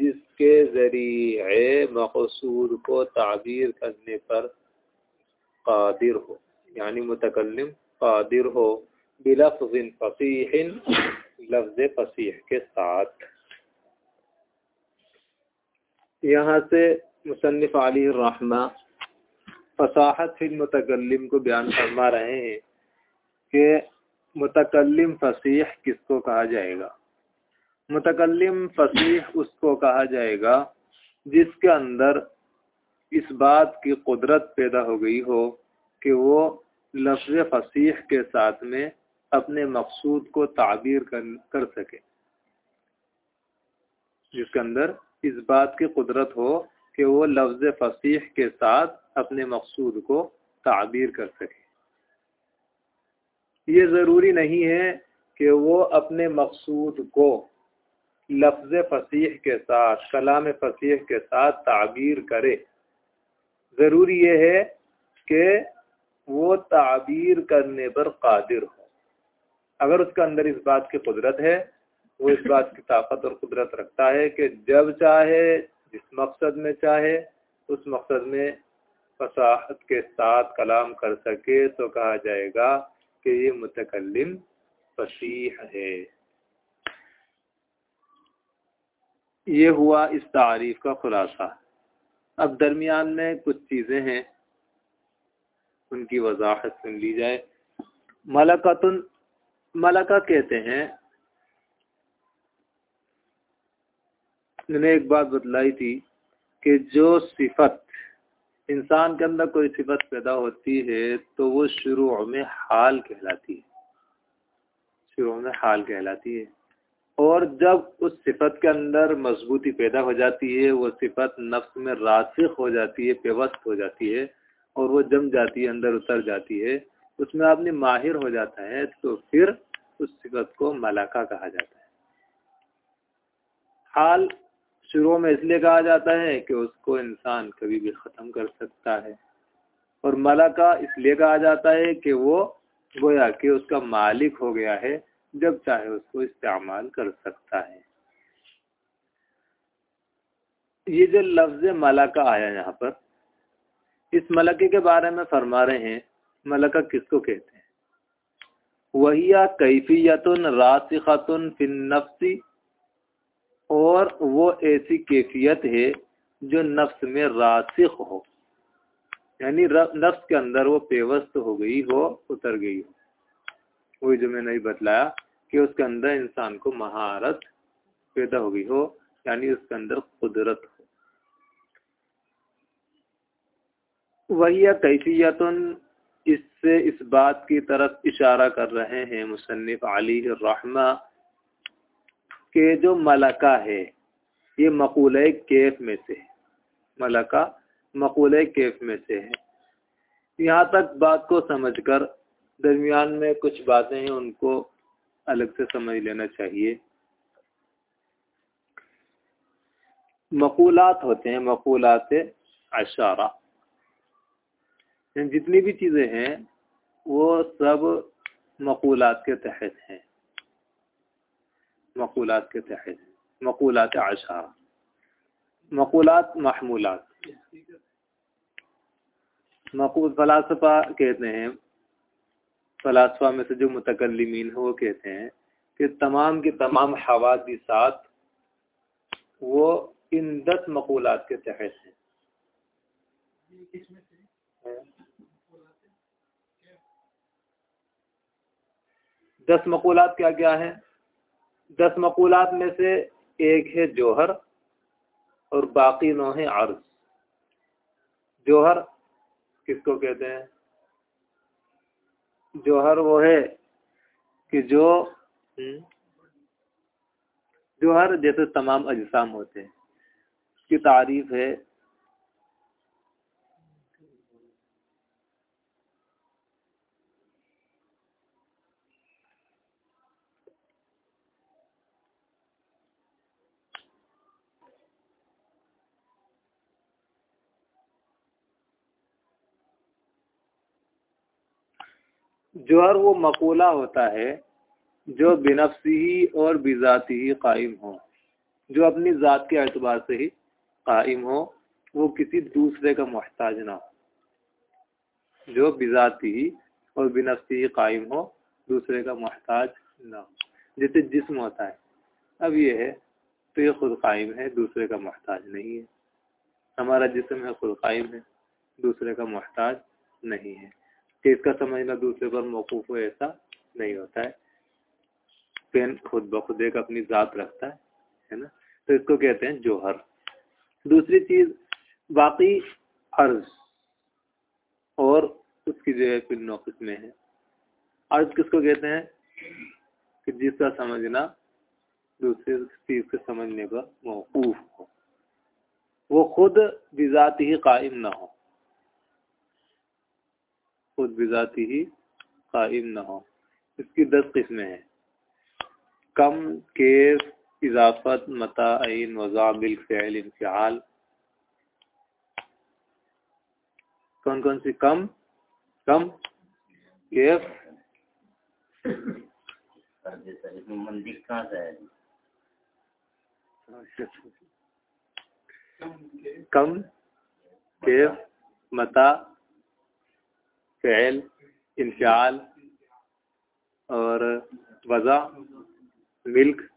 जिसके ज़रिए मकसूद को ताबीर करने पर कादिर हो, यानी मुतकल्लिम कादिर हो बिलफिन फसीह लफ्ज़ फसीह के साथ। यहाँ से मुसनफ़ अली रहमा फसाहत फिल मुतकल्लिम को बयान फरमा रहे हैं कि मुतकल्लिम फसीह किसको कहा जाएगा? मुतकलम फसीह उसको कहा जाएगा जिसके अंदर इस बात की कुदरत पैदा हो गई हो कि वो लफ्ज़ फसीह के साथ में अपने मकसूद को ताबीर कर, कर सके। जिसके अंदर इस बात की कुदरत हो कि वो लफ्ज़ फसीह के साथ अपने मकसूद को ताबीर कर सके। ये ज़रूरी नहीं है कि वो अपने मकसूद को लफ्ज़ फसीह के साथ, कलाम फसीह के साथ ताबीर करे। ज़रूरी यह है कि वो ताबीर करने पर कादिर हो। अगर उसके अंदर इस बात की कुदरत है, वो इस बात की ताकत और कुदरत रखता है कि जब चाहे, जिस मकसद में चाहे, उस मकसद में फसाहत के साथ कलाम कर सके तो कहा जाएगा कि ये मुतकलम फसीह है। ये हुआ इस तारीफ़ का खुलासा। अब दरमियान में कुछ चीज़ें हैं, उनकी वजाहत सुन ली जाए। मलकतुन, मलका कहते हैं, मैंने एक बात बतलाई थी कि जो सिफत, इंसान के अंदर कोई सिफत पैदा होती है तो वो शुरू में हाल कहलाती है। शुरू में हाल कहलाती है। और जब उस सिफत के अंदर मजबूती पैदा हो जाती है, वो सिफत नफ्स में रासिक हो जाती है पेवस्त हो जाती है और वो जम जाती है, अंदर उतर जाती है, उसमें आदमी माहिर हो जाता है तो फिर उस सिफत को मलाका कहा जाता है। हाल शुरू में इसलिए कहा जाता है कि उसको इंसान कभी भी ख़त्म कर सकता है। और मलाका इसलिए कहा जाता है कि वो गोया कि उसका मालिक हो गया है जब चाहे उसको इस्तेमाल कर सकता है। ये जो लफ्ज मलका आया यहाँ पर, इस मलके के बारे में फरमा रहे हैं, मलका किसको कहते हैं? वहिया कैफियतन फिन नफ्सी, और वो ऐसी कैफियत है जो नफ्स में रासिख हो, यानी नफ्स के अंदर वो पेवस्त हो गई हो, उतर गई हो। वही जो मैंने बतलाया कि उसके अंदर इंसान को महारत पैदा हो गई हो, यानी उसके अंदर कुदरत हो। वही कैफियतन, इससे इस बात की तरफ़ इशारा कर रहे हैं मुसन्फ अली रहमा के जो मलका है, ये मकूल कैफ में से है। मलका मकूल कैफ में से है। यहाँ तक बात को समझकर दरमियान में कुछ बातें हैं, उनको अलग से समझ लेना चाहिए। मकूलात होते हैं, मकूलात अशारा। जितनी भी चीज़ें हैं, वो सब मकूलात के तहत हैं। मकूलात के तहत मकूलात अशारा। मकूलात महमूलात। मकूल फलासफा कहते हैं फलासफा में से जो मुतकलमीन है, वो कहते हैं कि तमाम के तमाम हवादिसात, वो इन दस मकूलात के तहत हैं। दस मकूलात क्या क्या है? दस मकूलात में से एक है जोहर और बाकी नौ है अर्ज़। जोहर किसको कहते हैं? जोहर वो है कि जो हम्म, जोहर जैसे तमाम अजसाम होते हैं। उसकी तारीफ़ है जोहर वो मकोला होता है जो बिनफसी और बिजाती ही कायम हो, जो अपनी ज़ात के अतबार से ही कायम हो, वो किसी दूसरे का मोहताज ना हो, जो बिजाती ही और बिनफसी ही कायम हो, दूसरे का मोहताज ना हो, जैसे जिस्म होता है। अब ये है तो ये खुद कायम है, दूसरे का मोहताज नहीं है। हमारा जिसम है, खुद कायम है, दूसरे का मोहताज नहीं है। कि इसका समझना दूसरे पर मौकूफ हो ऐसा नहीं होता है। पेन खुद ब खुद एक अपनी ज़ात रखता है है ना? तो इसको कहते हैं जोहर। दूसरी चीज़ बाकी अर्ज़ और उसकी जो है फिर नौकिस में है। अर्ज़ किसको कहते हैं? कि जिसका समझना दूसरे चीज़ के समझने पर मौकूफ हो। वो खुद बिजाती ही कायम ना हो। खुद बिजाती ही कायम ना हो। इसकी दस किस्में हैं। कम केफ इजाफत, मता आइन वजाबिल फ़ैल इनफ़ाल कौन कौन सी कम? कम केफ कहाँ से है कम केफ मता फ़ैल इनशाल और वज़ा मिल्क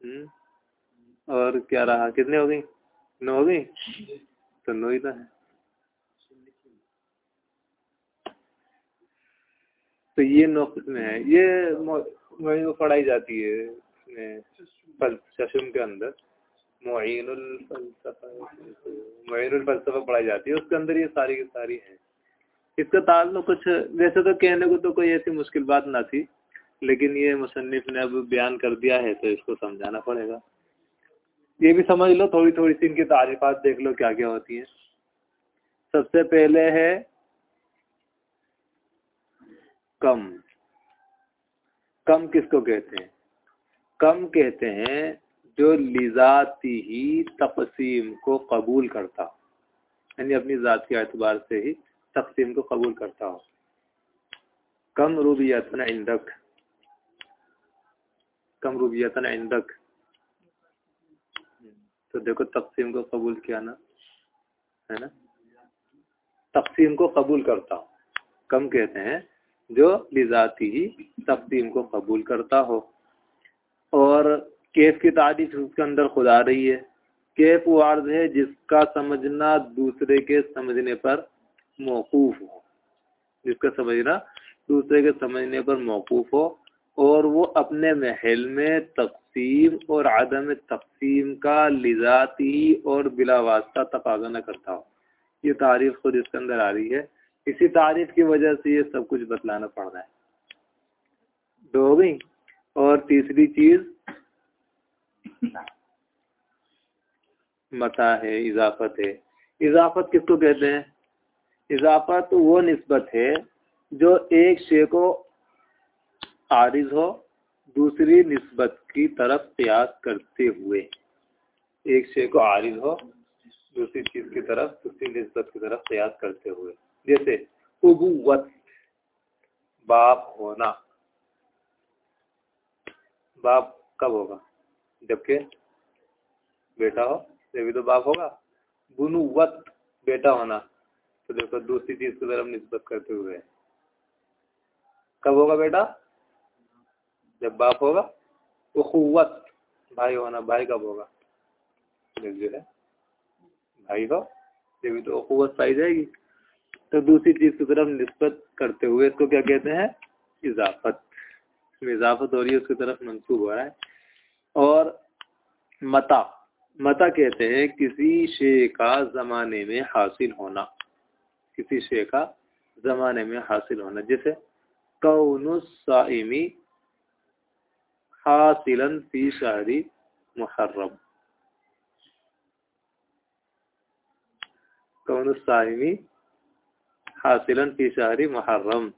हम्म, और क्या रहा? कितने हो गई? नौ हो गई? तो नौ ही तो है। तो ये नौ किस्में हैं? ये वही वो पढ़ाई जाती है चशम के अंदर। फलसफा पढ़ाई जाती है। उसके अंदर ये सारी की सारी है। इसका ताल्लुक कुछ, वैसे तो कहने को तो कोई ऐसी मुश्किल बात ना थी, लेकिन ये मुसन्फ ने अब बयान कर दिया है तो इसको समझाना पड़ेगा। ये भी समझ लो थोड़ी थोड़ी सी इनकी तारीफात देख लो क्या क्या होती हैं। सबसे पहले है, कम। कम किसको कहते हैं? कम कहते हैं जो लिजाती ही तकसीम को कबूल करता। यानी अपनी ज़ात के एतबार से ही तकसीम को कबूल करता हो। कम रूबियतन इंदक। कम रूबियतन इंदक। तो देखो तकसीम को कबूल किया ना, है ना? तकसीम को कबूल करता हो। कम कहते हैं, जो लिजाती ही तकसीम को कबूल करता हो। और केफ की तारीफ़ उसके अंदर खुदा रही है। केफ वो अर्ज़ है जिसका समझना दूसरे के समझने पर मौकूफ हो। जिसका समझना, दूसरे के समझने पर मौकूफ हो और वो अपने महल में तकसीम और आदम तकसीम का लिजाती और बिला वास्ता तकाजा न करता हो। ये तारीफ़ खुद इसके अंदर आ रही है। इसी तारीफ़ की वजह से ये सब कुछ बतलाना पड़ रहा है। दो गई? और तीसरी चीज़ मता है, इजाफत है। इजाफत किसको कहते हैं? इजाफत वो नस्बत है जो एक शे को आरिज हो, दूसरी नस्बत की तरफ़ प्रयास करते हुए। एक शे को आरिज हो, दूसरी चीज़ की तरफ़, दूसरी नस्बत की तरफ़ प्रयास करते हुए। जैसे, उबुवत, बाप होना। बाप कब होगा? जबकि बेटा हो, तभी तो बाप होगा। बुनुवत, बेटा होना। तो देखो, दूसरी चीज़ की तरफ़ निस्बत करते हुए। कब होगा बेटा? जब बाप होगा? उखुवत भाई होना, भाई कब होगा? जो है। भाई हो जब तो अखुवत पाई जाएगी। तो दूसरी चीज़ की तरफ़ निस्बत करते हुए इसको क्या कहते हैं? इजाफत। इजाफत हो रही है, उसकी तरफ़ मंसूब हो रहा है। और मता। मता कहते हैं किसी शे का ज़माने में हासिल होना। किसी शे का ज़माने में हासिल होना। जैसे कौनुसाइमी हासिलन फ़ी शहरी मुहर्रम। कौनुसाइमी हासिलन फ़ी शहरी मुहर्रम।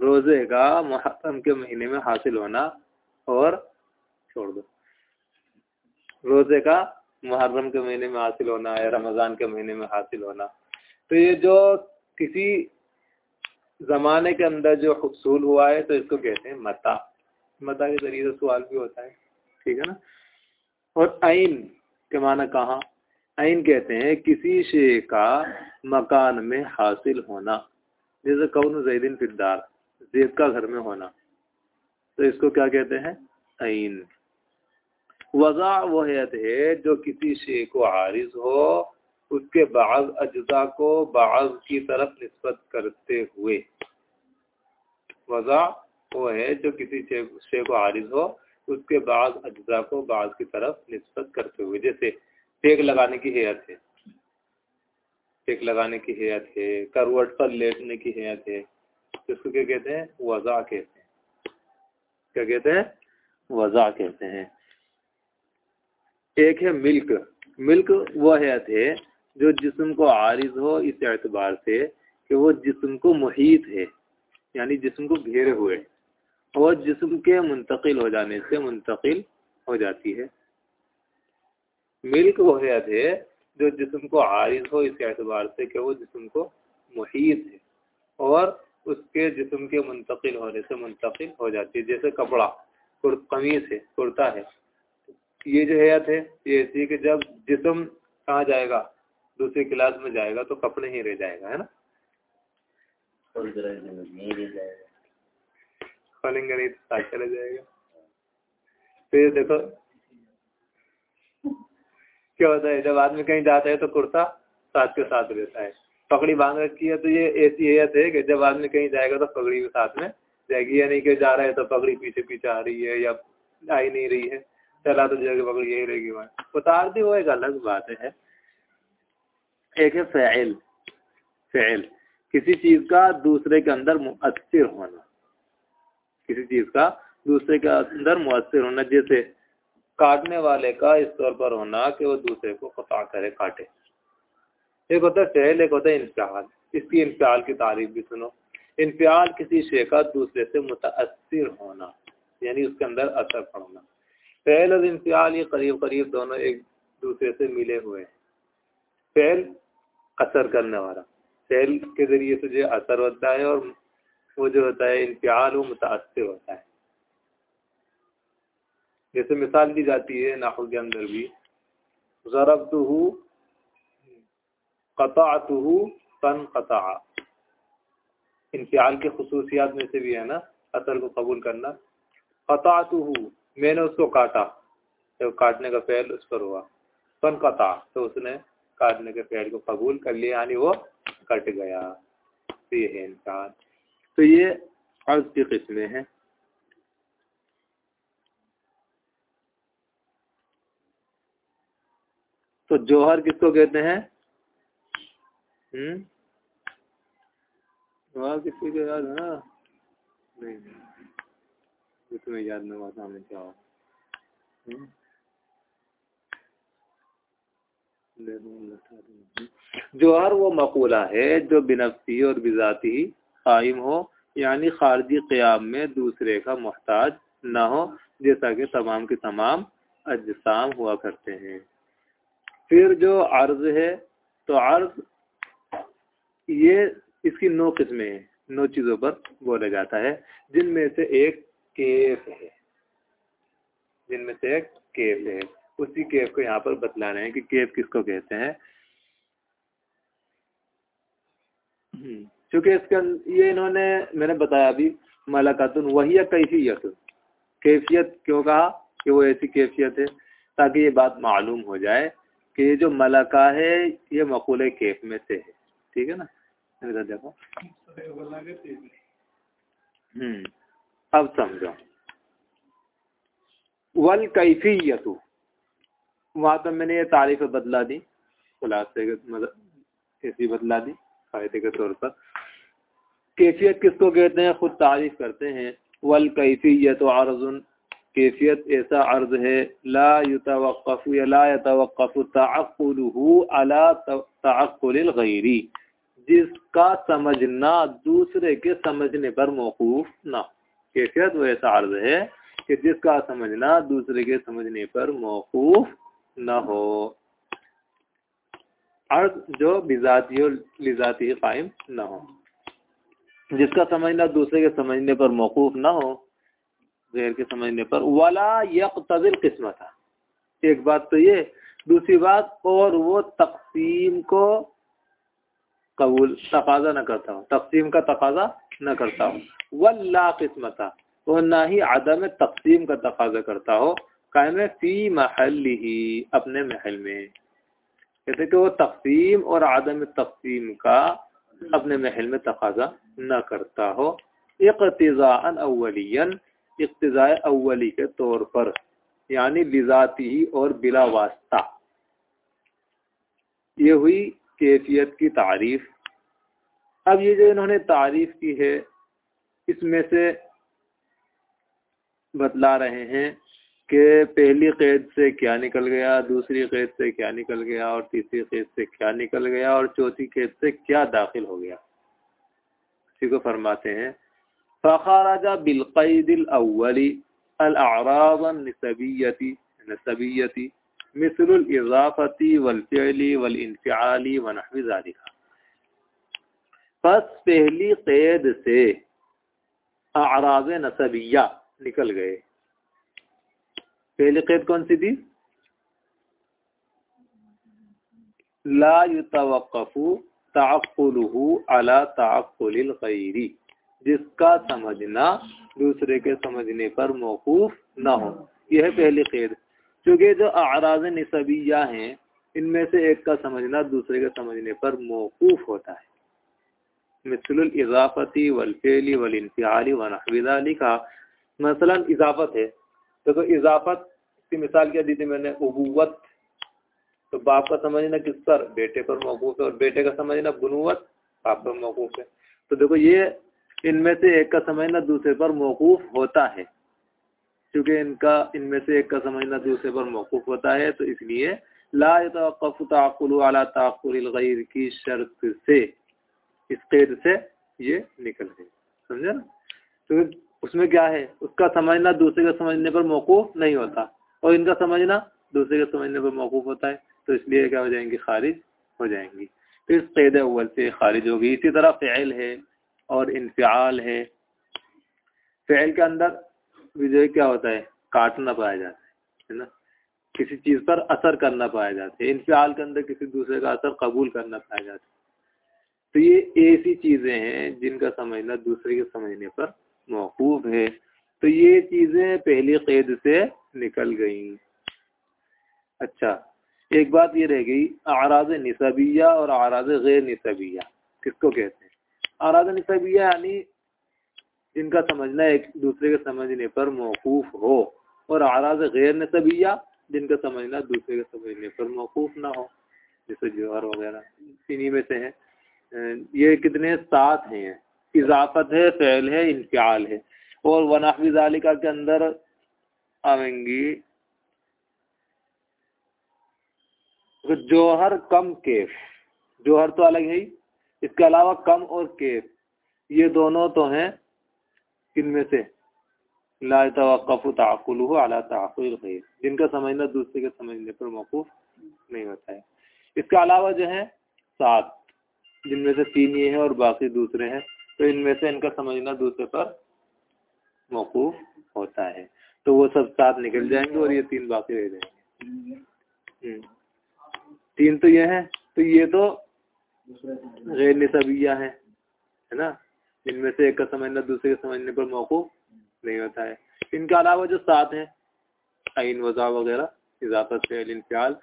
रोज़े का मुहर्रम के महीने में हासिल होना और छोड़ दो। रोज़े का मुहर्रम के महीने में हासिल होना या रमज़ान के महीने में हासिल होना। तो ये जो किसी ज़माने के अंदर जो हसूल हुआ है तो इसको कहते हैं मता। मता के ज़रिए से सवाल भी होता है, ठीक है ना? और आइन के माना कहाँ? आइन कहते हैं किसी शे का मकान में हासिल होना। जैसे कौन? जैदिन फिरदार। जेद का घर में होना। तो इसको क्या कहते हैं? आइन। वज़ा वहत है जो किसी शे को आरिज हो उसके बाद अज्जा को बाज की तरफ़ नस्बत करते हुए। वज़ा वो है जो किसी शे को आरिज हो, उसके बाद अज्जा को बाज की तरफ़ नस्बत करते हुए। जैसे टेक लगाने की हैत है। टेक लगाने की हैत है, करवट पर लेटने की हैत है। इसको क्या कहते हैं? वज़ा कहते हैं। क्या कहते हैं? वज़ा कहते हैं। एक है मिल्क। मिल्क वह है जो जिस्म को आरिज हो इस एतबार से कि वो जिस्म को मुहित है, यानी जिस्म को घेरे हुए, और जिस्म के मुंतकिल हो जाने से मुंतकिल हो जाती है। मिल्क वो हयात है जो जिस्म को आरिज हो इस एतबार से कि वो जिस्म को मुहित है, और उसके जिस्म के मुंतकिल होने से मुंतकिल हो जाती है। जैसे कपड़ा कमीज है, कुर्ता है। ये जो हयात है ये ऐसी कि जब जिसम कहाँ जाएगा दूसरी क्लास में जाएगा तो कपड़े ही रह जाएगा है ना? खोलेंगे नहीं तो साथ चला जाएगा। फिर देखो। क्या होता है जब आदमी कहीं जाता है तो कुर्ता साथ के साथ रहता है। पकड़ी बाँध रखी है तो ये ऐसी हैत है कि जब आदमी कहीं जाएगा तो पगड़ी भी साथ में जाएगी। या नहीं कि जा रहा है तो पगड़ी पीछे पीछे आ रही है या आ ही नहीं रही है। चला तो जगह पगड़ी यही रहेगी वहाँ। उतार दी वो एक अलग बात है। एक है फ़ैल फ़ैल। किसी चीज़ का दूसरे के अंदर मुअसर होना। किसी चीज़ का दूसरे के अंदर मुअसर होना, जैसे काटने वाले का इस तौर पर होना कि वो दूसरे को कता करे, काटे। एक होता है फ़ैल, एक होता है इंफ्याल इसकी इंफ्याल की तारीफ़ भी सुनो। इंफ्याल किसी शे का दूसरे से मुतासर होना, यानी उसके अंदर असर पड़ना। फ़ैल और इंफ्याल ये करीब करीब दोनों एक दूसरे से मिले हुए हैं। फ़ैल असर करने वाला। सेल के ज़रिए से जो असर होता है और वो जो होता है इंतहाल वो मुतासर होता है। जैसे मिसाल दी जाती है नाखुल के अंदर भी जरब तो ज़रबतहू कतातहू तन कता इंतहाल के खसूसियात में से भी है ना, असर को कबूल करना। कतातहू मैंने उसको काटा तो काटने का फैल उस पर हुआ। तन कता तो उसने काटने के पेड़ को कबूल कर लिया, यानी वो कट गया। तो ये है इंसान। तो ये अर्ज़ की किस्में हैं। तो जोहर किसको कहते हैं? हम्म? जोहर किसको याद है ना? नहीं तुम्हें याद नहीं हुआ, सामने क्या हो हम्म? जोहर वो मकूला है जो बिनफसी और बिजाती कायम हो, यानी खारजी क़याम में दूसरे का मोहताज न हो, जैसा कि तमाम के तमाम अजसाम हुआ करते हैं। फिर जो अर्ज़ है तो अर्ज़ ये इसकी नौ किस्में हैं, नौ चीज़ों पर बोला जाता है, जिनमें से एक केफ है। जिनमें से एक केफ है। उसी केफ को यहाँ पर बतला रहे हैं कि केफ किसको कहते हैं? हम्म, क्योंकि इसके ये इन्होंने मैंने बताया अभी मलाकातुन वही कैफियत? कैफियत क्यों कहा? कि वो ऐसी कैफियत है ताकि ये बात मालूम हो जाए कि ये जो मलका है ये मकूल केफ में से है। ठीक है ना? इधर देखो। हम्म अब समझो। वल कैफियतु वहाँ तो मैंने ये तारीफ़ बदला दी, खुलासे मतलब ऐसी बदला दी, फ़ायदे के तौर पर। कैफियत किसको कहते हैं? खुद तारीफ़ करते हैं। वल कैफियत अर्जुन। कैफियत ऐसा अर्ज़ है, ला युतवक़फ़ या ला तअक़्क़ुलुहु अला तअक़्क़ुलिल गैरी। जिसका समझना दूसरे के समझने पर मौकूफ ना कैफियत वो ऐसा अर्ज़ है कि जिसका समझना दूसरे के समझने पर मौकूफ न हो। अर्ज़ जो बिजाती हो, लिजाती कायम न हो। जिसका समझना दूसरे के समझने पर मौकूफ ना हो, गैर के समझने पर, वाला यकतजिल किस्मत। एक बात तो ये, दूसरी बात, और वो तकसीम को कबूल, तकाजा न करता हूँ। तकसीम का तकाजा न करता हूँ। वल्ला किस्मता। और ना ही आदम तकसीम का तकाजा करता हो। कायम फ़ी महल ही, अपने महल में। कहते कि वो तकसीम और आदम तकसीम का अपने महल में तकाजा न करता हो। इकतज़ान अवलियन इकतज़ाए अवली के तौर पर, यानी लिजाती ही और बिला वास्ता। ये हुई कैफियत की तारीफ़। अब ये जो इन्होंने तारीफ़ की है, इसमें से बतला रहे हैं कि पहली कैद से क्या निकल गया, दूसरी कैद से क्या निकल गया, और तीसरी कैद से क्या निकल गया, और चौथी कैद से क्या दाखिल हो गया? इसी को फरमाते हैं फ़ाराजा बिलक़ैदिल अव्वली अलाराब नसबियती नसबियती मिसल इजाफती वलफ़ली वलनफ़ाली वनहवी बस पहली कैद से आराब नसबिया निकल गए। पहली कैद कौन सी थी? ला अला जिसका समझना दूसरे के समझने पर मौकूफ न हो। यह पहली कैद। क्योंकि जो आराज नसबिया हैं इनमें से एक का समझना दूसरे के समझने पर मौकूफ होता है। मिसल इजाफती वलफेली वलनफ़ाली वनहविदाली का मसलन इजाफत है। तो, तो इजाफत की मिसाल क्या दी थी मैंने? उबूवत। तो बाप का समझना किस पर? बेटे पर मौकूफ है। और बेटे का समझना बुनुवत, बाप पर मौकूफ है। तो देखो ये इनमें से एक का समझना दूसरे पर मौकूफ होता है। क्योंकि इनका, इनमें से एक का समझना दूसरे पर मौकूफ होता है तो इसलिए ला ताकुल अला की शर्त से, इस कैद से ये निकल गए। समझे ना? तो उसमें क्या है? उसका समझना दूसरे का समझने पर मौकूफ नहीं होता। और इनका समझना दूसरे के समझने पर मौकूफ होता है तो इसलिए क्या हो जाएँगी? खारिज हो जाएँगी। फिर कैद अव्वल से खारिज होगी। इसी तरह फ़ैल है और इनफाल है। फ़ैल के अंदर विजय क्या होता है? काटना पाया जाता है ना? किसी चीज़ पर असर करना पाया जाता है। इनफाल के अंदर किसी दूसरे का असर कबूल करना पाया जाता है। तो ये ऐसी चीज़ें हैं जिनका समझना दूसरे के समझने पर मौकूफ है। तो ये चीज़ें पहली कैद से निकल गई। अच्छा एक बात ये रह गई, आराज निसबिया और आराज गैर निसबिया, किसको कहते हैं? आराज निसबिया यानी जिनका समझना एक दूसरे के समझने पर मौकूफ हो, और आराज गैर नसबिया जिनका समझना दूसरे के समझने पर मौकूफ ना हो, जैसे जोहर वगैरह, इन्हीं में से है। ये कितने सात हैं? इजाफत है, फ़ैल है इनफाल है। और वनाफी जालिका के अंदर आवेंगी। तो जोहर कम केफ। जोहर तो अलग है इसके अलावा कम और केफ। ये दोनों तो हैं इनमें से। ला जिनका समझना दूसरे के समझने पर मौकूफ नहीं होता है। इसके अलावा जो है, सात। जिनमें से तीन ये हैं और बाकी दूसरे हैं। तो इनमें से इनका समझना दूसरे पर मौकूफ होता है। तो वो सब सात निकल जाएँगे और ये तीन बाकी रह जाएँगे। हम्म। तीन तो ये है तो ये तो गैर निसबिया है है ना? इनमें से एक का समझना, दूसरे के समझने पर मौकूफ नहीं होता है। इनके अलावा जो सात हैं, आइन, वजा वगैरह, इजाफत फ़्याल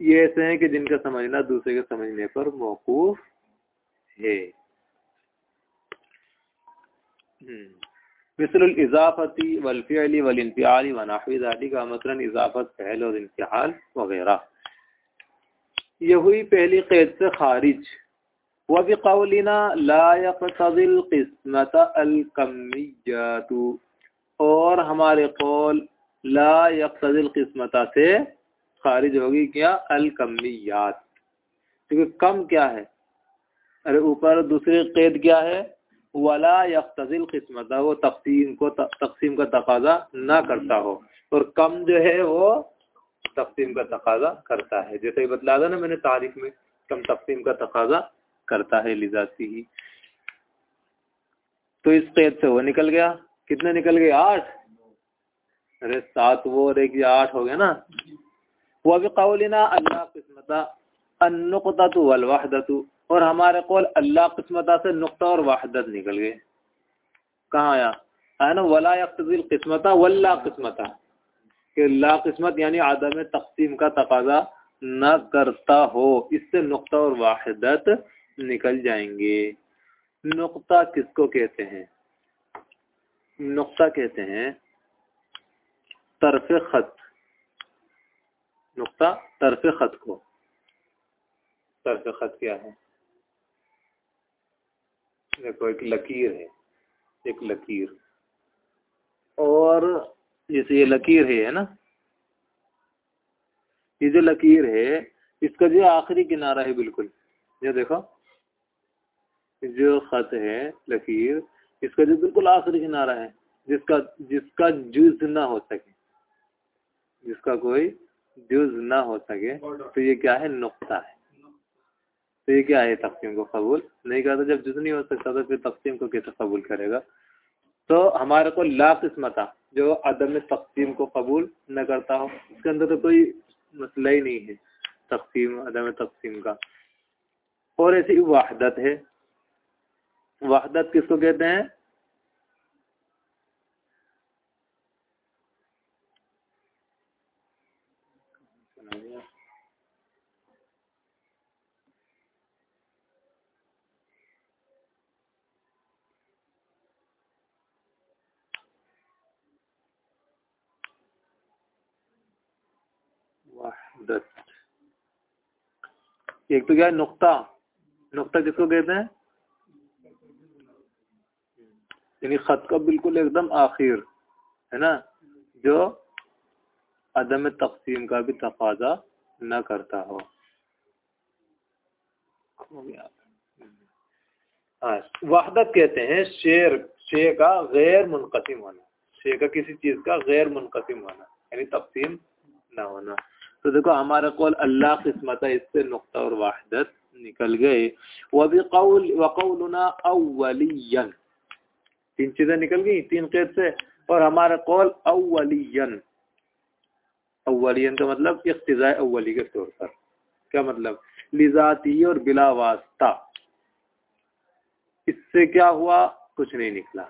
ये ऐसे हैं कि जिनका समझना, दूसरे के समझने पर मौकूफ है। मिसल इजाफती वलफ़ली वलनफ़ाली वनाफ़ी का मसलन इजाफत पहल और इनफ़ाल वगैरह। ये हुई पहली कैद से खारिज। वह बिकौलिना लायकतल किस्मत अलकमियातु और हमारे कौल लायकतल किस्मत से खारिज होगी क्या? अलकमियात क्योंकि कम क्या है? अरे ऊपर दूसरी कैद क्या है? वला यख्तजिल किस्मत, वो तकसीम को तकसीम का तकाजा ना करता हो। और कम जो है वो तकसीम का तकाजा करता है। जैसे बतला था ना मैंने तारीफ़ में, कम तकसीम का तकाजा करता है लिजाती ही। तो इस कैद से वो निकल गया। कितने निकल गए? आठ। अरे सात वो और एक आठ हो गया ना। वो अभी कौलिना अल्लाह किस्मता अनुकता तो वल वाहदतु और हमारे कौल अल्लाह किस्मता से नुकता और वाहदत निकल गए कहाँ आया है ना? वला किस्मता, वल्ला किस्मता। कि ला किस्मत यानी आदम तकसीम का तकाजा न करता हो, इससे नुकता और वाहिदत निकल जाएँगे। नुकता किसको कहते हैं? नुकता कहते हैं तरफ़ खत। नुकता तरफ़ खत को। तरफ़ खत क्या है? देखो एक लकीर है एक लकीर। और जैसे ये लकीर है है ना? ये जो लकीर है इसका जो आखिरी किनारा है बिल्कुल। ये देखो जो खत है लकीर इसका जो बिल्कुल आखिरी किनारा है जिसका जिसका जुज ना हो सके। जिसका कोई जुज ना हो सके तो ये क्या है? नुकता है। तो ये क्या है तकसीम को कबूल? नहीं करता जब जुज नहीं हो सकता तो फिर तकसीम को कैसे कबूल करेगा? तो हमारे को ला किस्मता जो अदम तकसीम को कबूल न करता हो। उसके अंदर तो कोई मसला ही नहीं है तकसीम अदम तकसीम का। और ऐसी वाहदत है। वाहदत किसको कहते हैं? वाहदत एक तो क्या है, नुक्ता। नुक्ता किसको कहते हैं? यानी खत का बिल्कुल एकदम आखिर, है ना? जो अदम तकसीम का भी तकाजा न करता हो। वाहदत कहते हैं शेर शे का गैर मुनकसिम होना। शे का किसी चीज़ का गैर मुनकसिम होना, यानी तकसीम ना होना। तो देखो, हमारा कौल अल्लाह किस्मत है, इससे नुकता और वाहदत निकल गए वकौलना अवलियन तीन चीज़ें निकल गई, तीन कैद से। और हमारा कौल अवलियन अवलियन का मतलब इख्तजा अवली के तौर पर। क्या मतलब? लिजाती और बिला वास्ता। इससे क्या हुआ? कुछ नहीं निकला।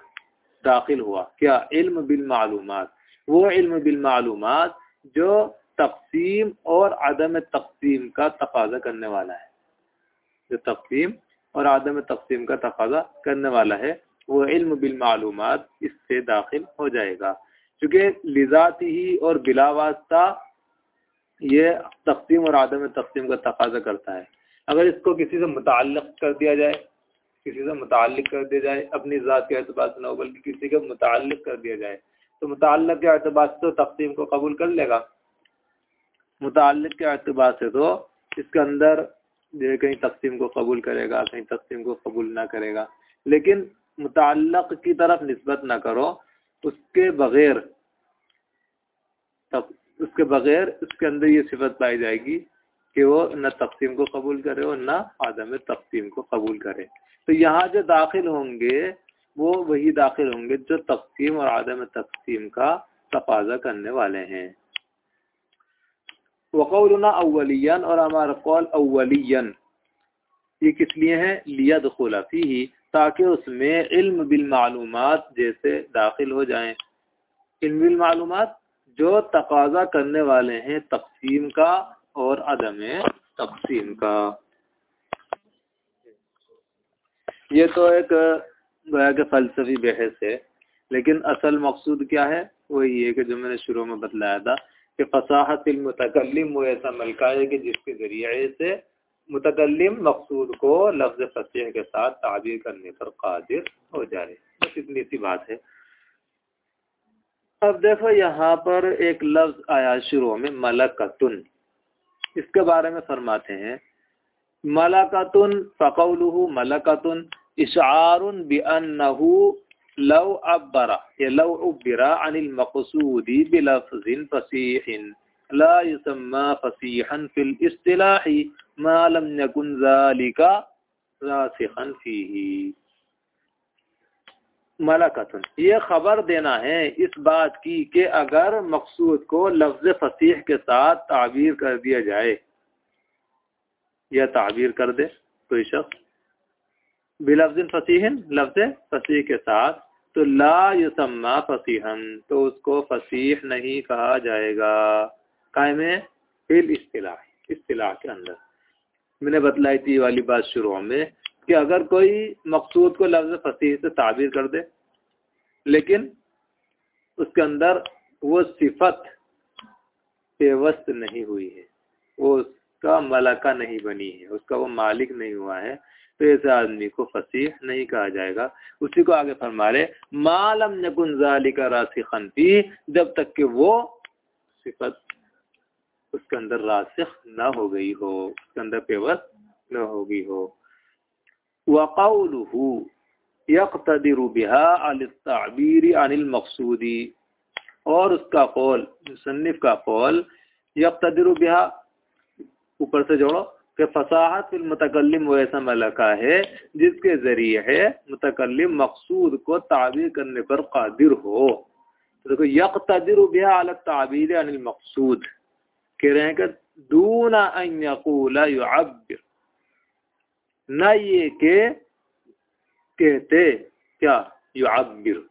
दाखिल हुआ। क्या? इल्म बिल मालूमात। वो इल्म बिल मालूमात जो तकसीम और आदम तकसीम का तकाजा करने वाला है। जो तकसीम और आदम तकसीम का तकाजा करने वाला है, वो इल्म बिल मालूम इससे दाखिल हो जाएगा। क्योंकि लिजाती ही और बिला वास्ता ये तकसीम और आदम तकसीम का तकाजा करता है। अगर इसको किसी से मुतल कर दिया जाए, किसी से मुतल कर दिया जाए, अपनी ज़ात के अतबार से ना बल्कि किसी के मुतल कर दिया जाए तो मुतल के अतबार से तो तकसीम को कबूल कर लेगा। मुतल के अतबार से तो इसके अंदर जो कहीं तकसीम को कबूल करेगा, कहीं तकसीम को कबूल ना करेगा। लेकिन मुतल की तरफ़ नस्बत ना करो, उसके बगैर तब उसके बगैर उसके अंदर ये सिफत पाई जाएगी कि वो न तकसीम को कबूल करे और न आदम तकसीम को कबूल करे। तो यहाँ जो दाखिल होंगे, वो वही दाखिल होंगे जो तकसीम और आदम तकसीम का तकाजा करने वाले हैं। वक़ौलना अवलियन और हमारा कौल अवलियन ये किस लिए है लिया दखुलाफी ही ताकि उसमें इल्म बिल मालूमात जैसे दाखिल हो जाएँ इल्म बिल मालूमात जो तकाजा करने वाले हैं तकसीम का और अदम तकसीम का ये तो एक गोया के फलसफी बहस है लेकिन असल मकसूद क्या है वही है कि जो मैंने शुरू में बतलाया था कि फसाहत मुतकलम वो ऐसा मलका है कि जिसके ज़रिए से मुतकलम मकसूद को लफ्ज़ फसीह के साथ ताबीर करने पर कादिर हो जाए। बस इतनी सी बात है। अब देखो यहाँ पर एक लफ्ज़ आया शुरू में मलकतुन। इसके बारे में फरमाते हैं, मलकतुन फ़कौलुहु मलकतुन इशारुन बिअन्नहु लव अब्बरा या लव उब्बरा अनिल मकसूदी बिलफ्जिन फसीहिन ला युसम्मा फसीहन फिल इस्तिलाही मा लम यकुन ज़ालिका रासिखन फीही मलाकतन ये खबर देना है इस बात की कि अगर मकसूद को लफ्ज़ फसीह के साथ ताबीर कर दिया जाए या ताबीर कर दे कोई शख्स बिलफ्ज़ फसीह लफ्ज़ फसीह के साथ तो ला युसम्मा फसीहन तो उसको फसीह नहीं कहा जाएगा। काय में फिल इस्तिलाह इस्तिलाह के अंदर। मैंने बतलाई थी वाली बात शुरू में कि अगर कोई मकसूद को लफ्ज़ फसीह से ताबीर कर दे, लेकिन उसके अंदर वो सिफत पेवस्त नहीं हुई है, वो उसका मलका नहीं बनी है, उसका वो मालिक नहीं हुआ है तो ऐसे आदमी को फसीह नहीं कहा जाएगा। उसी को आगे फरमा रहे मालम नकुन का राशि खनफी जब तक कि वो सिफत उसके अंदर रासिख न हो गई हो, उसके अंदर पेवस न हो गई हो। वक़ौलहू यकतदिर अलताबीर अनिल मकसूदी, और उसका कौल मुसन्फ़ का कौल, यकतदिर ऊपर से जोड़ो कि फसाहत मुतकलम वो ऐसा मलका है, जिसके ज़रिए मुतकलम मकसूद को ताबीर करने पर कादिर हो। तो देखो, यकतदिर बिहा अल ताबीर अनिल मकसूद। कह रहे हैं कि दूना यकूला युअब्बिर। न ये के कहते, क्या? युअब्बिर।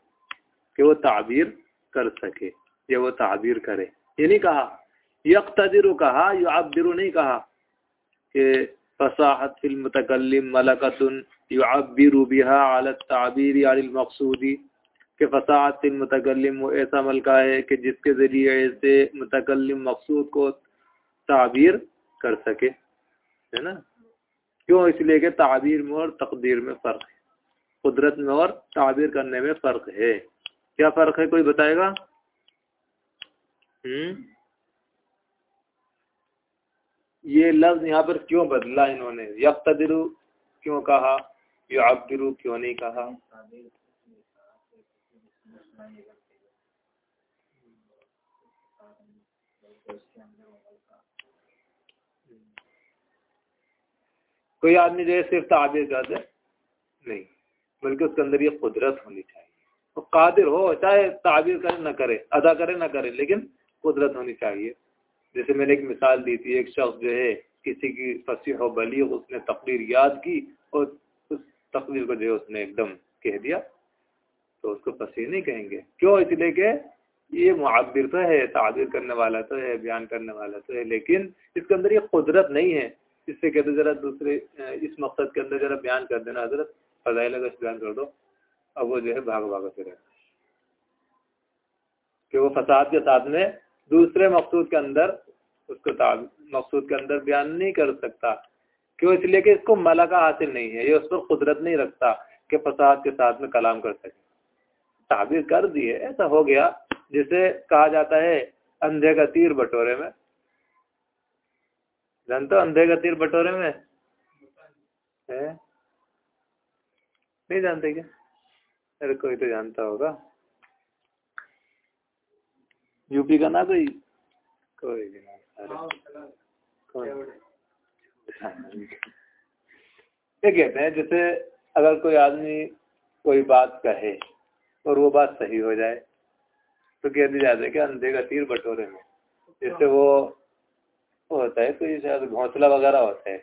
कि वो ताबीर कर सके, या वो ताबीर करे। ये नहीं कहा, यकतदिर कहा, युअब्बिर नहीं कहा। कि फसाहत फिल मुतकल्लिम मलकतुन युअब्बिर बिहा अला ताबीर अल मकसूदी। कि फसाहत फिल मुतकल्लिम वो ऐसा मलका है कि जिसके ज़रिए से मुतकल्लिम मकसूद को ताबीर कर सके, है ना? क्यों? इसलिए कि ताबीर में और तकदीर में फ़र्क है। कुदरत में और ताबीर करने में फ़र्क है। क्या फ़र्क है? कोई बताएगा? हम्म? ये लफ्ज़ यहाँ पर क्यों बदला इन्होंने? यकतदिरु क्यों कहा? युअब्बिरु क्यों नहीं कहा? कोई आदमी जो है सिर्फ़ ताबीर दे नहीं, बल्कि उसके अंदर ये कुदरत होनी चाहिए। वो तो कादिर हो, चाहे ताबीर करे, ना करे, अदा करे, ना करे, लेकिन कुदरत होनी चाहिए। जैसे मैंने एक मिसाल दी थी, एक शख्स जो है, किसी की फसी हो बली, उसने तकदीर याद की और उस तकदीर को जो है उसने एकदम कह दिया। तो उसको फसी नहीं कहेंगे। क्यों? इसलिए कि ये मुआबिर तो है ताबीर करने वाला तो है, बयान करने वाला तो है, लेकिन इसके अंदर ये कुदरत नहीं है। इससे कहते जरा दूसरे, इस मकसद के अंदर जरा बयान कर देना, हज़रत फजाइल अगर बयान कर दो। अब वो जो है भाग भाग से रहे कि वो फसाद के साथ में दूसरे मकसूद के अंदर उसको मकसूद के अंदर बयान नहीं कर सकता। क्यों? इसलिए कि इसको मलका हासिल नहीं है। ये उस पर कुदरत नहीं रखता कि फसाद के साथ में कलाम कर सके। ताबीर कर दिए ऐसा हो गया, जिसे कहा जाता है अंधे का तीर बटोरे में। जानते हो अंधे का तीर बटोरे में? है? नहीं जानते क्या? अरे कोई तो जानता होगा। यूपी का ना कोई? कोई ये कहते हैं जैसे अगर कोई आदमी कोई बात कहे और वो बात सही हो जाए तो कह दी जाते कि अंधे का तीर बटोरे में? जैसे वो होता है कोई शायद घोंसला वगैरह होता है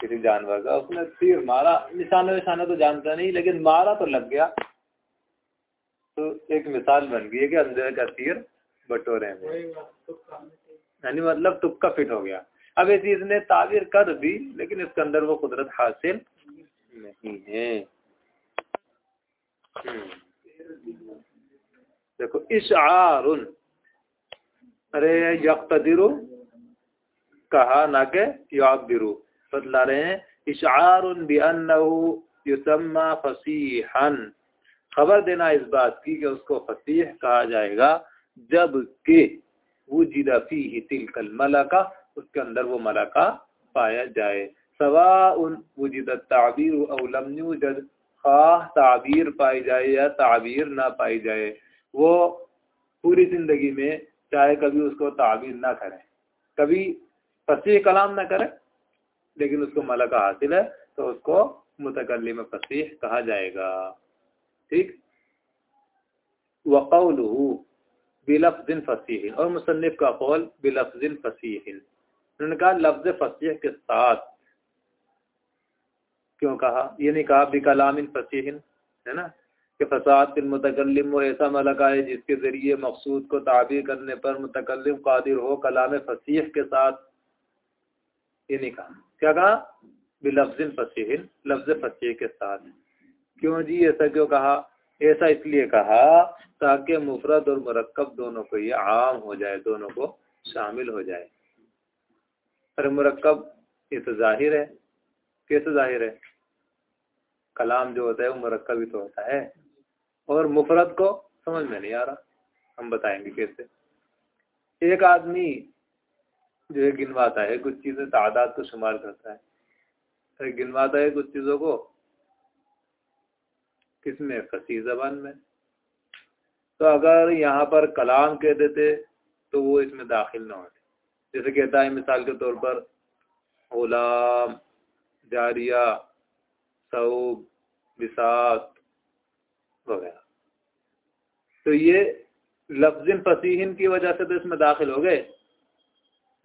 किसी जानवर का उसने तीर मारा। निशाना विशाना तो जानता नहीं लेकिन मारा तो लग गया। तो एक मिसाल बन गई है कि अंधेरे का तीर बटोरे में यानी मतलब तुक्का फिट हो गया। अब ये चीज़ ने ताबीर कर दी लेकिन इसके अंदर वो कुदरत हासिल नहीं है। हम्म। देखो इशार अरे यकतदिरो। कहा ना के युबिरु बतला रहे हैं इशार युसम्मा फसीहन। खबर देना इस बात की कि उसको फसीह कहा जाएगा, जब के वो वुजिदा फ़ी तिलकल मलका, उसके अंदर वो मलका पाया जाए। सवा उन ताबीर अवलम यूजद, खाह ताबीर पाई जाए या ताबीर ना पाई जाए। वो पूरी ज़िंदगी में चाहे कभी उसको ताबीर ना करें। कभी फसी कलाम ना करे, लेकिन उसको मलका हासिल है तो उसको मुतकली में फसीह कहा जाएगा। ठीक? वक़ौल बिलफ्ज़िन फसीह और मुसनफ़ का कौल बिलफ्ज़िन फसीह उन्होंने कहा, लफ्ज़ फसीह के साथ। क्यों कहा? ये नहीं कहा बिकलाम फसीह है ना? कि फसाद फिल मुतकलम वो ऐसा मलका है जिसके ज़रिए मकसूद को ताबीर करने पर मुतकलम कादिर हो कलाम फसीह के साथ। ये नहीं कहा। क्या कहा? बिलफ्ज़िन फसीह लफ्ज़ फसीह के साथ। क्यों जी? ऐसा क्यों कहा? ऐसा इसलिए कहा ताकि मुफरत और मरकब दोनों को ये आम हो जाए, दोनों को शामिल हो जाए। अरे मरकब ये तो ज़ाहिर है। कैसे ज़ाहिर है? कलाम जो होता है, वो मरकब ही तो होता है। और मुफरत को समझ में नहीं आ रहा। हम बताएँगे कैसे। एक आदमी जो है, गिनवाता है कुछ चीज़ें, तादाद को शुमार करता है। गिनवाता है कुछ चीज़ों को किसमें? फसी जबान में। तो अगर यहाँ पर कलाम कह देते तो वो इसमें दाखिल ना होते। जैसे कहता है, मिसाल के तौर पर, गुलाम, जारिया, सऊब, बिसात वगैरह। तो ये लफ्जिन फसीहिन की वजह से तो इसमें दाखिल हो गए।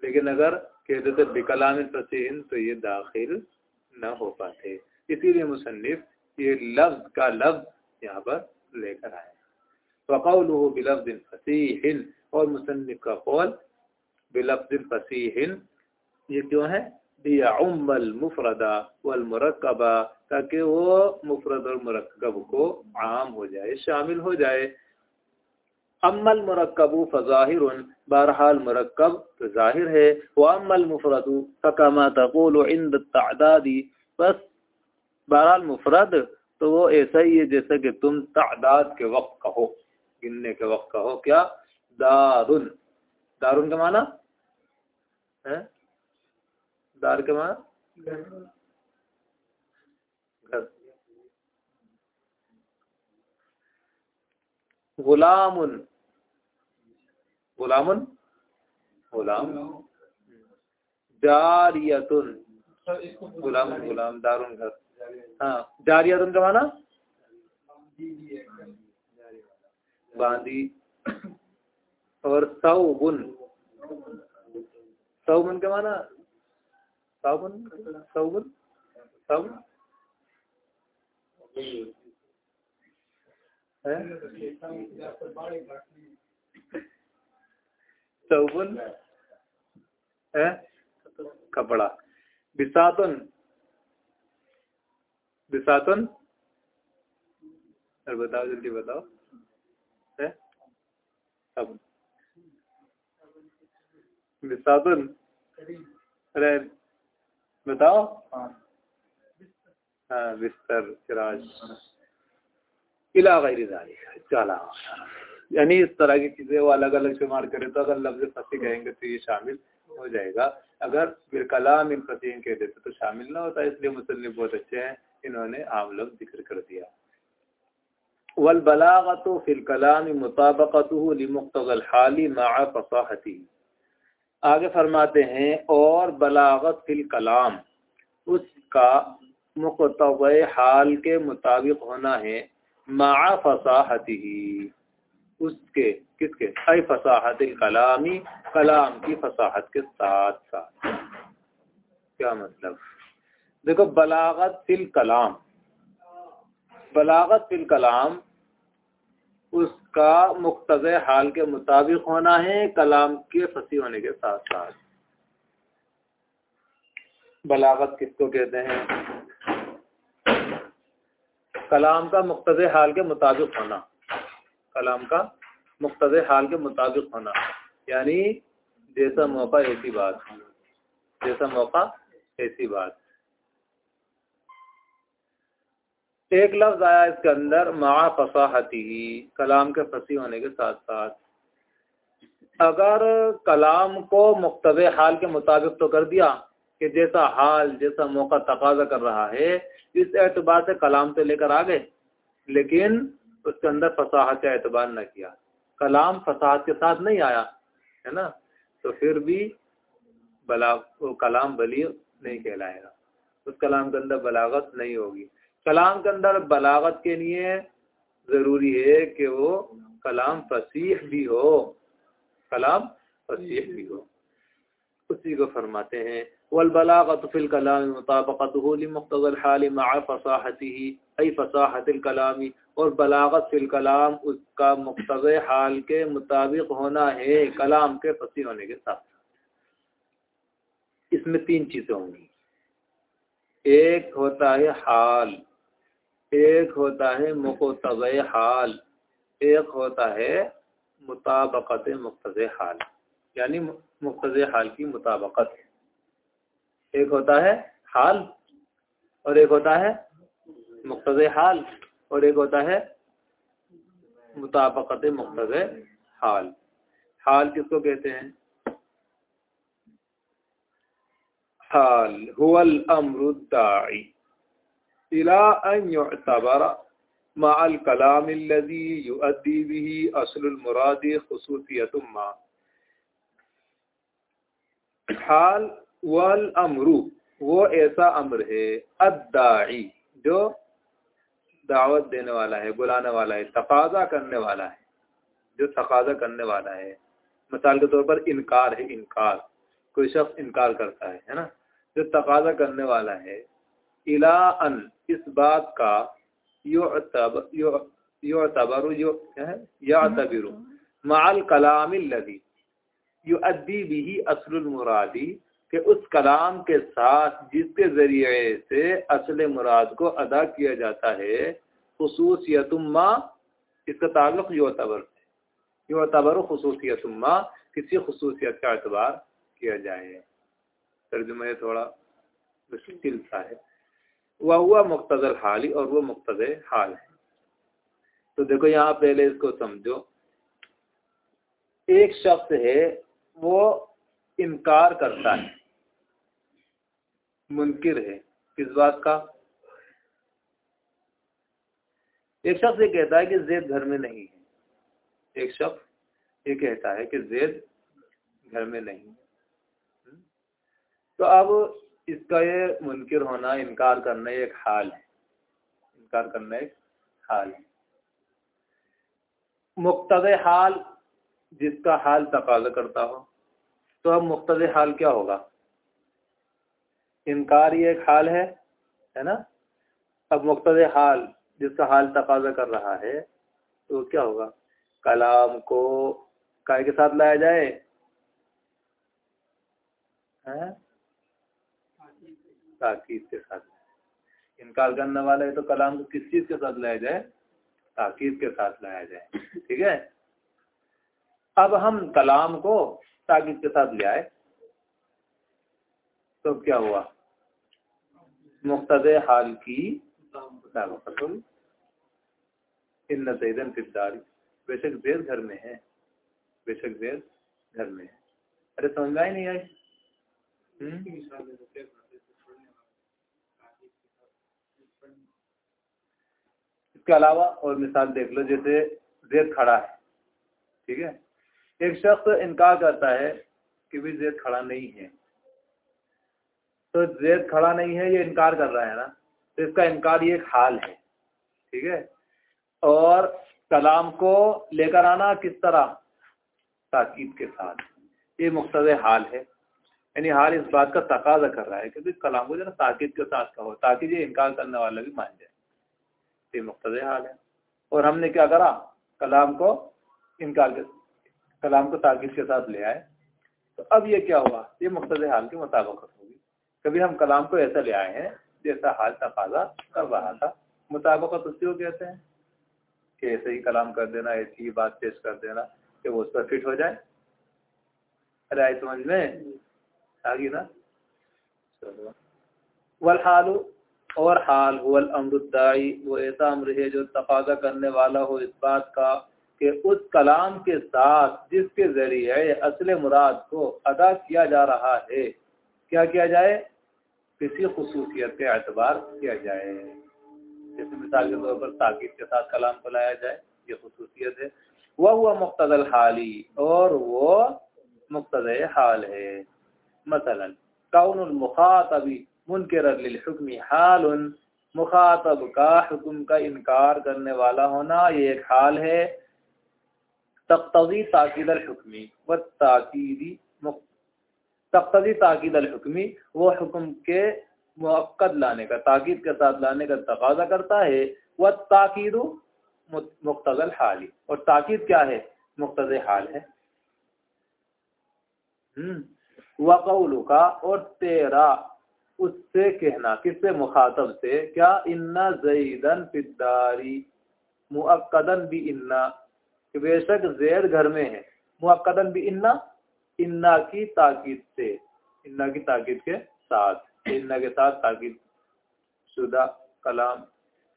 लेकिन अगर कह देते, बिकलाम फसीहिन तो ये दाखिल न हो पाते। इसीलिए मुसन्फ ये लफ्ज का लफ्ज यहाँ पर लेकर आए फ़कौल बिलफ्ज़ फसीहिन, और मुसन्फ का कौल बिलफ्ज़ फसीहिन, ये क्यों है? उम्मल मुफरदा वल मुरकबा ताकि वो मुफरद और मुरकब को आम हो जाए, शामिल हो जाए। अमल मुरकबू फ़ाहिर बहरहाल मुरकब तो ज़ाहिर है। व अम्मल मुफरदू, फ़कमा तक़ूल इंद तादादी बस बहरहाल मुफरद तो वो ऐसा ही है जैसा कि तुम तादाद के वक्त कहो, गिनने के वक्त कहो, क्या? दारुन। दारुन का माना? है? दार के माना? घर। गुलामुन। गुलामुन? गुलाम। जारियतुन। गुलाम गुलाम, दारुन घर। हाँ जारिया तुम माना? बांदी। और सौबुन सौबुन के माना? साबुन सौबुन साबुन सौबुन है? कपड़ा। बिसातुन। बिसातुन अरे बताओ, जल्दी बताओ। है? अब। बिसातुन अरे, बताओ। हाँ गैर चला यानी इस तरह की चीज़ें, वो अलग अलग शुमार करें तो अगर लफ्ज फसी कहेंगे तो ये शामिल हो जाएगा। अगर फिर कलाम इन फसीन कह देते तो शामिल ना होता, इसलिए मुसलिम बहुत अच्छे हैं। इन्होंने आम लफ्ज ज़िक्र कर दिया। वल बलागत फिल कलाम मुताबकत हाली मा फसाहती। आगे फरमाते हैं, और बलागत फिल कलाम, उसका मुकतब हाल के मुताबिक होना है मा फसाहती। उसके, किसके? अय फसाहत कलामी, कलाम की फसाहत के साथ साथ क्या मतलब? देखो, बलागत फिल कलाम। बलागत फिल कलाम, उसका मुख्तज हाल के मुताबिक होना है, कलाम के फंसी होने के साथ साथ बलागत किसको कहते हैं? कलाम का मुख्तज हाल के मुताबिक होना। कलाम का मुख्तज हाल के मुताबिक होना। यानी, जैसा मौका ऐसी बात। जैसा मौका ऐसी बात। एक लफ्ज आया इसके अंदर मा फसाहती कलाम के फसी होने के साथ साथ अगर कलाम को मुख्तब हाल के मुताबिक तो कर दिया कि जैसा हाल, जैसा मौका तकाजा कर रहा है, इस एतबार से कलाम तो लेकर आ गए लेकिन उसके अंदर फसाहत का एतबार न किया। कलाम फसाहत के साथ नहीं आया, है ना? तो फिर भी बला, वो कलाम बली नहीं कहलाएगा। उस कलाम के अंदर बलागत नहीं होगी। कलाम के अंदर बलागत के लिए ज़रूरी है कि वो कलाम फसीह भी हो। कलाम फसीह भी हो। उसी को फरमाते हैं वलबलागत फिल कलाम मुताबकत मुख्तल हाल फसाहती अई फसाहत कलामी, और बलागत फिल कलाम उसका मुख्तज हाल के मुताबिक होना है, कलाम के फसी होने के साथ। इसमें तीन चीज़ें होंगी। एक होता है हाल। एक होता है मुकतब हाल, एक होता है मुताबकत मुख्तज हाल, यानी मुख्तज हाल की मुताबकत। एक होता है हाल और एक होता है मुख्तज हाल और एक होता है मुताबकत मुख्तज हाल। हाल किसको कहते हैं? हाल, हुवल अमरुद्दाई। इला अन युतबर माल कलाम लजी युअद्दी बिही असलुल मुरादी खसूसियत हाल वल अमरु वो ऐसा अमर है अद्दाई जो दावत देने वाला है बुलाने वाला है तकाजा करने वाला है जो तकाजा करने वाला है मिसाल के तौर पर इनकार है इनकार कोई शख्स इनकार करता है है ना जो तकाजा करने वाला है इला अन इस बात का यो तब यो यो तबरु यो या तबिरु माल कलाम लदी यु अद्दी भी असलुल मुरादी, कि उस कलाम के साथ जिसके ज़रिए से असल मुराद को अदा किया जाता है खसूसियतुम्मा इसका ताल्लुक योतबर से। योतबर खसूसियतुम्मा किसी खसूसियत का अतबार किया जाए। तर्जुमा थोड़ा मुश्किल सा है। वह हुआ मुख्तर हाल ही और वह मुख्तर हाल है। तो देखो यहाँ पहले इसको समझो। एक शख्स है, वो इनकार करता है। मुनकिर है। किस बात का? एक शख्स ये कहता है कि जेद घर में नहीं है। एक शख्स ये कहता है कि जेद घर में नहीं है। तो अब इसका ये मुनकर होना, इनकार करना एक हाल है। इनकार करना एक हाल है। मुख्तद हाल जिसका हाल तकाजा करता हो तो अब मुख्तज हाल क्या होगा? इनकार ये एक हाल है है ना? अब मुख्तज हाल जिसका हाल तकाजा कर रहा है तो क्या होगा? कलाम को काय के साथ लाया जाए? ताकीद के साथ। इनकार करने वाला है तो कलाम को किस चीज़ के साथ लाया जाए? ताकीद के साथ लाया जाए। ठीक है? अब हम कलाम को ताकीद के साथ ले आए। तो क्या हुआ? मुख्तद हाल की बेशक जैद घर में है। बेशक जैद घर में है। अरे समझ ही नहीं आई इसके अलावा और मिसाल देख लो, जैसे जेद खड़ा है, ठीक है? एक शख्स इनकार करता है कि भी जेद खड़ा नहीं है। तो जेद खड़ा नहीं है, ये इनकार कर रहा है ना? तो इसका इनकार ये एक हाल है, ठीक है? और कलाम को लेकर आना किस तरह? ताकीद के साथ। ये मुख्तर हाल है। यानी हाल इस बात का तकाजा कर रहा है कि कलाम को जो ना ताकीद के साथ कहो, ताकि ये इनकार करने वाला भी मान जाए। ये मुख्तर हाल है और हमने क्या करा? कलाम को इनकार के कलाम को ताकीद के साथ ले आए। तो अब ये क्या हुआ? ये मुख्तर हाल के मुताबिक होगी कभी हम कलाम को ऐसा ले आए हैं, जैसा हाल तकाजा कर रहा था। मुताबिकत उसी को कहते हैं कि ऐसे ही कलाम कर देना, ऐसी ही बात पेश कर देना कि वो उस पर फिट हो जाए। अरे आई समझ में? आ गई ना? वल हाल और हाल वल अमरुद्दाई, वो ऐसा अमर है जो तकाजा करने वाला हो इस बात का कि उस कलाम के साथ जिसके ज़रिए असल मुराद को अदा किया जा रहा है, क्या किया जाए? किसी खसूसियत के एतबार किया जाए। जैसे मिसाल के तौर पर ताकीद के साथ कलाम को लाया जाए, ये खसूसियत है। वह हुआ मुख्तल हाली और वो मुख्तद हाल है। मसलन कौन मुखातबी मुनकर हाल मुखातब का हुक्म का इनकार करने वाला होना ये एक हाल है। तख्तवी ताकीद हुक्मी व ताकीदी तख्तवी ताकीद हुक्मी वो हुक्म के मुक्द लाने का, ताकीद के साथ लाने का तकाजा करता है। वह ताकीद मुख्तल हाली। और ताकीद क्या है? मुख्तज हाल है। हम्म। वकौल का और तेरा उससे कहना, किससे? मुखातब से। क्या? इन्ना जईदन फिदारी मुक्दन भी इन्ना। कि बेशक जैद घर में है। मुक्दन भी इन्ना। इन्ना की ताकीद से। इन्ना की ताकीद के साथ। इन्ना के साथ ताकीद शुदा कलाम।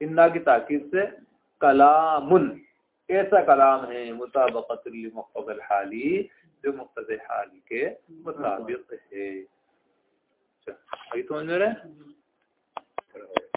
इन्ना की ताकीद से कलामुन। ऐसा कलाम है मुताबकत हाली, जो मुख्तद हाली के मुताबिक है। आगे समझ में